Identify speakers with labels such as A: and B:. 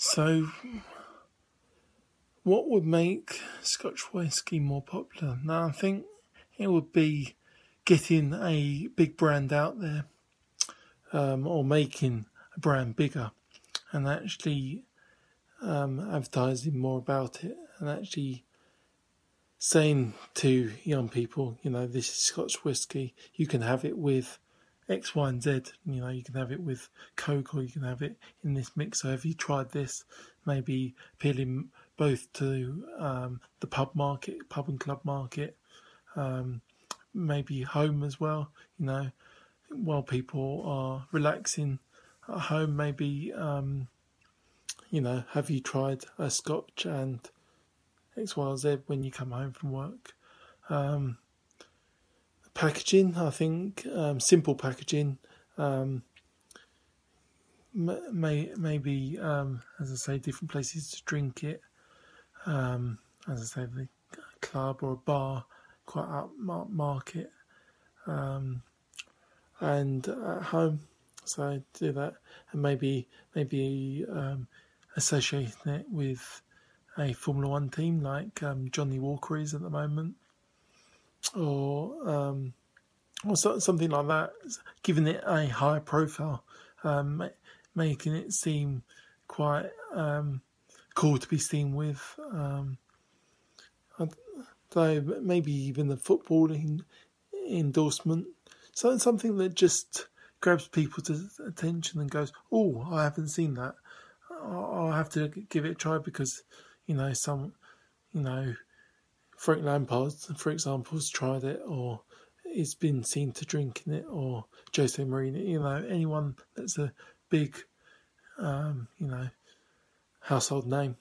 A: So, what would make Scotch whisky more popular? Now, I think it would be getting a big brand out there, um, or making a brand bigger, and actually um, advertising more about it, and actually saying to young people, you know, this is Scotch whisky. You can have it with X, Y, and Z. You know, you can have it with Coke, or you can have it in this mix. So, have you tried this? Maybe appealing both to um, the pub market, pub and club market, um, maybe home as well. You know, while people are relaxing at home, maybe um, you know, have you tried a Scotch and X, Y, or Z when you come home from work? Um, packaging, I think, um, simple packaging. Um, may maybe um, as I say, different places to drink it. Um, as I say, the club or a bar, quite up market, um, and at home. So I do that, and maybe maybe um, associating it with a Formula One team like um, Johnnie Walker is at the moment, or um, or so, something like that, giving it a high profile, um, making it seem quite um, cool to be seen with. Um, though maybe even the footballing endorsement, so something that just grabs people's attention and goes, "Oh, I haven't seen that. I'll have to give it a try because, you know, some, you know, Frank Lampard, for example, has tried it or has been seen to drinking it, or Jose Mourinho. You know, anyone that's a big, um, you know, household name